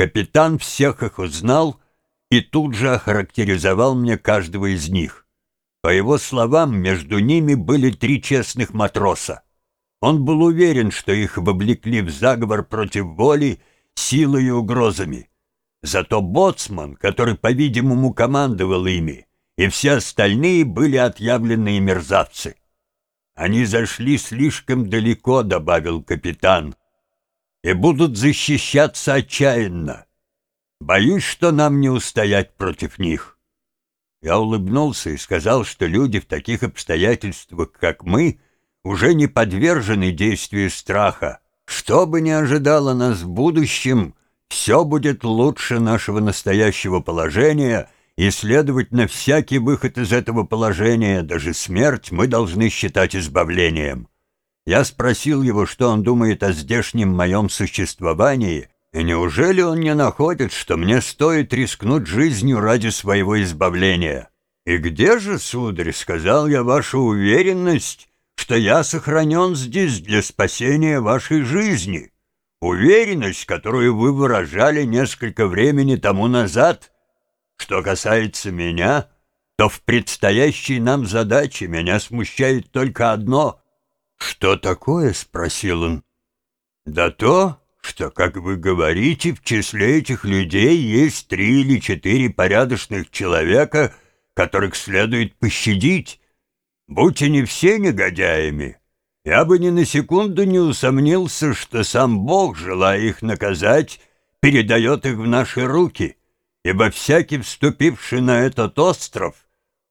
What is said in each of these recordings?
Капитан всех их узнал и тут же охарактеризовал мне каждого из них. По его словам, между ними были три честных матроса. Он был уверен, что их вовлекли в заговор против воли, силой и угрозами. Зато боцман, который, по-видимому, командовал ими, и все остальные были отъявленные мерзавцы. «Они зашли слишком далеко», — добавил капитан, «и будут защищаться отчаянно. Боюсь, что нам не устоять против них». Я улыбнулся и сказал, что люди в таких обстоятельствах, как мы, уже не подвержены действию страха. Что бы ни ожидало нас в будущем, все будет лучше нашего настоящего положения, и, следовательно, всякий выход из этого положения, даже смерть, мы должны считать избавлением. Я спросил его, что он думает о здешнем моем существовании, и неужели он не находит, что мне стоит рискнуть жизнью ради своего избавления? И где же, сударь, сказал я, ваша уверенность, что я сохранен здесь для спасения вашей жизни? Уверенность, которую вы выражали несколько времени тому назад. Что касается меня, то в предстоящей нам задаче меня смущает только одно. «Что такое?» — спросил он. «Да то, что, как вы говорите, в числе этих людей есть три или четыре порядочных человека, которых следует пощадить. Будь они все негодяями, я бы ни на секунду не усомнился, что сам Бог, желая их наказать, передает их в наши руки, ибо всякий, вступивший на этот остров,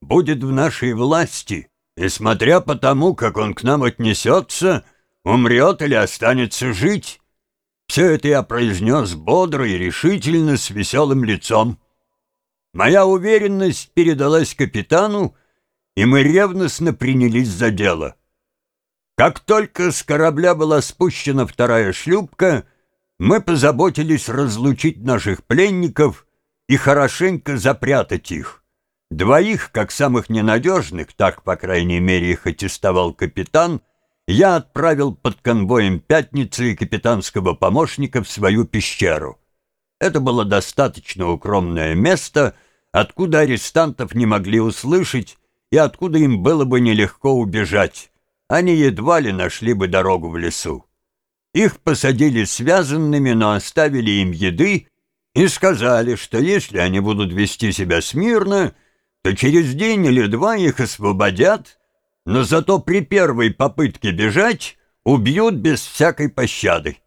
будет в нашей власти, и, смотря по тому, как он к нам отнесется, умрет или останется жить». Все это я произнес бодро и решительно, с веселым лицом. Моя уверенность передалась капитану, и мы ревностно принялись за дело. Как только с корабля была спущена вторая шлюпка, мы позаботились разлучить наших пленников и хорошенько запрятать их. Двоих, как самых ненадежных, так, по крайней мере, их аттестовал капитан, я отправил под конвоем пятницы и капитанского помощника в свою пещеру. Это было достаточно укромное место, откуда арестантов не могли услышать и откуда им было бы нелегко убежать. Они едва ли нашли бы дорогу в лесу. Их посадили связанными, но оставили им еды и сказали, что если они будут вести себя смирно, то через день или два их освободят но зато при первой попытке бежать убьют без всякой пощады.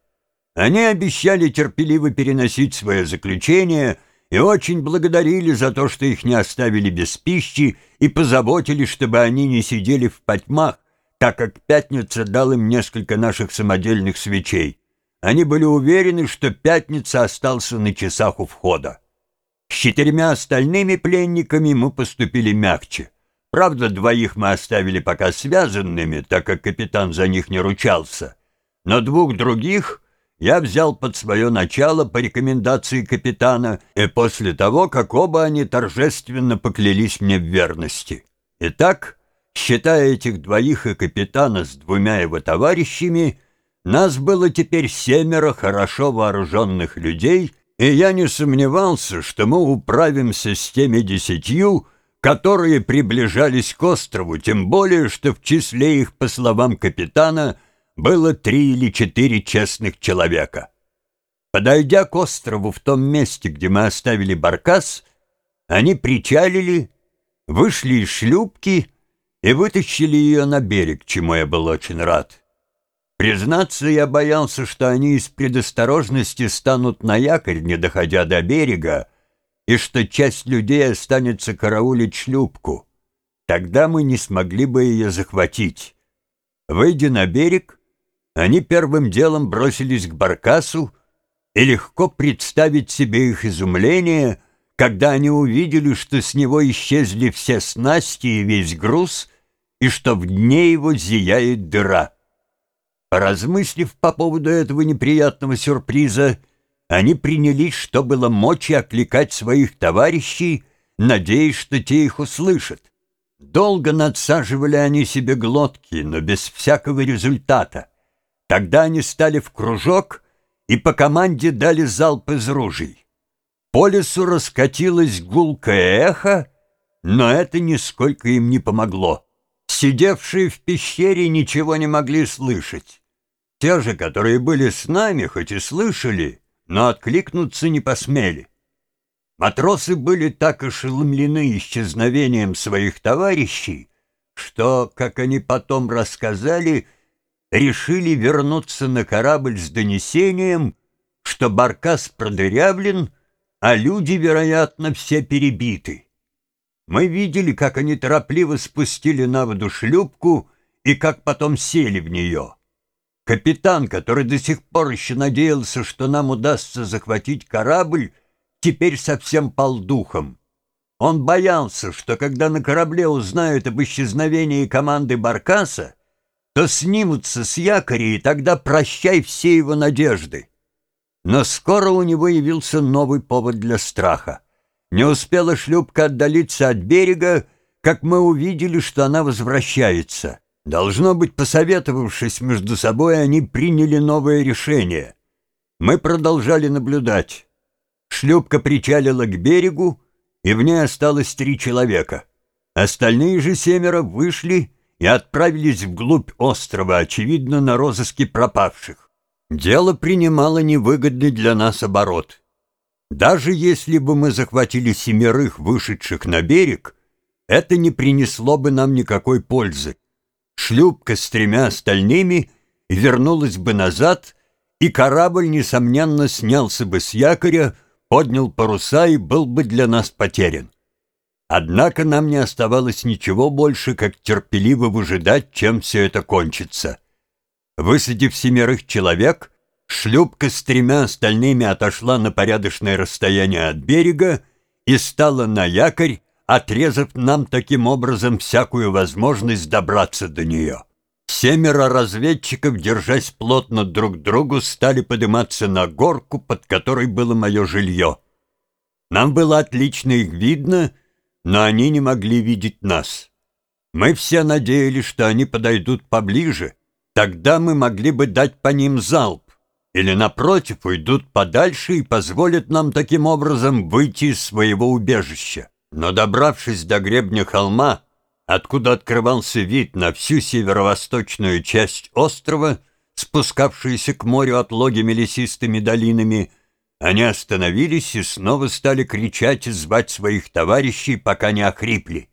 Они обещали терпеливо переносить свое заключение и очень благодарили за то, что их не оставили без пищи и позаботились, чтобы они не сидели в потьмах, так как Пятница дал им несколько наших самодельных свечей. Они были уверены, что Пятница остался на часах у входа. С четырьмя остальными пленниками мы поступили мягче. Правда, двоих мы оставили пока связанными, так как капитан за них не ручался. Но двух других я взял под свое начало по рекомендации капитана и после того, как оба они торжественно поклялись мне в верности. Итак, считая этих двоих и капитана с двумя его товарищами, нас было теперь семеро хорошо вооруженных людей, и я не сомневался, что мы управимся с теми десятью, которые приближались к острову, тем более, что в числе их, по словам капитана, было три или четыре честных человека. Подойдя к острову в том месте, где мы оставили баркас, они причалили, вышли из шлюпки и вытащили ее на берег, чему я был очень рад. Признаться, я боялся, что они из предосторожности станут на якорь, не доходя до берега, и что часть людей останется караулить шлюпку. Тогда мы не смогли бы ее захватить. Выйдя на берег, они первым делом бросились к баркасу, и легко представить себе их изумление, когда они увидели, что с него исчезли все снасти и весь груз, и что в дне его зияет дыра. Поразмыслив по поводу этого неприятного сюрприза, они принялись, что было мочи, окликать своих товарищей, надеясь, что те их услышат. Долго надсаживали они себе глотки, но без всякого результата. Тогда они стали в кружок и по команде дали залп из ружей. По лесу раскатилось гулкое эхо, но это нисколько им не помогло. Сидевшие в пещере ничего не могли слышать. Те же, которые были с нами, хоть и слышали, но откликнуться не посмели. Матросы были так ошеломлены исчезновением своих товарищей, что, как они потом рассказали, решили вернуться на корабль с донесением, что баркас продырявлен, а люди, вероятно, все перебиты. Мы видели, как они торопливо спустили на воду шлюпку и как потом сели в нее. Капитан, который до сих пор еще надеялся, что нам удастся захватить корабль, теперь совсем пал духом. Он боялся, что когда на корабле узнают об исчезновении команды Баркаса, то снимутся с якоря, и тогда прощай все его надежды. Но скоро у него явился новый повод для страха. Не успела шлюпка отдалиться от берега, как мы увидели, что она возвращается. Должно быть, посоветовавшись между собой, они приняли новое решение. Мы продолжали наблюдать. Шлюпка причалила к берегу, и в ней осталось три человека. Остальные же семеро вышли и отправились вглубь острова, очевидно, на розыске пропавших. Дело принимало невыгодный для нас оборот. Даже если бы мы захватили семерых, вышедших на берег, это не принесло бы нам никакой пользы. Шлюпка с тремя остальными вернулась бы назад, и корабль, несомненно, снялся бы с якоря, поднял паруса и был бы для нас потерян. Однако нам не оставалось ничего больше, как терпеливо выжидать, чем все это кончится. Высадив семерых человек, шлюпка с тремя остальными отошла на порядочное расстояние от берега и стала на якорь, отрезав нам таким образом всякую возможность добраться до нее. Семеро разведчиков, держась плотно друг к другу, стали подниматься на горку, под которой было мое жилье. Нам было отлично их видно — но они не могли видеть нас. Мы все надеялись, что они подойдут поближе, тогда мы могли бы дать по ним залп, или, напротив, уйдут подальше и позволят нам таким образом выйти из своего убежища. Но, добравшись до гребня холма, откуда открывался вид на всю северо-восточную часть острова, спускавшуюся к морю отлогими лесистыми долинами, они остановились и снова стали кричать и звать своих товарищей, пока не охрипли.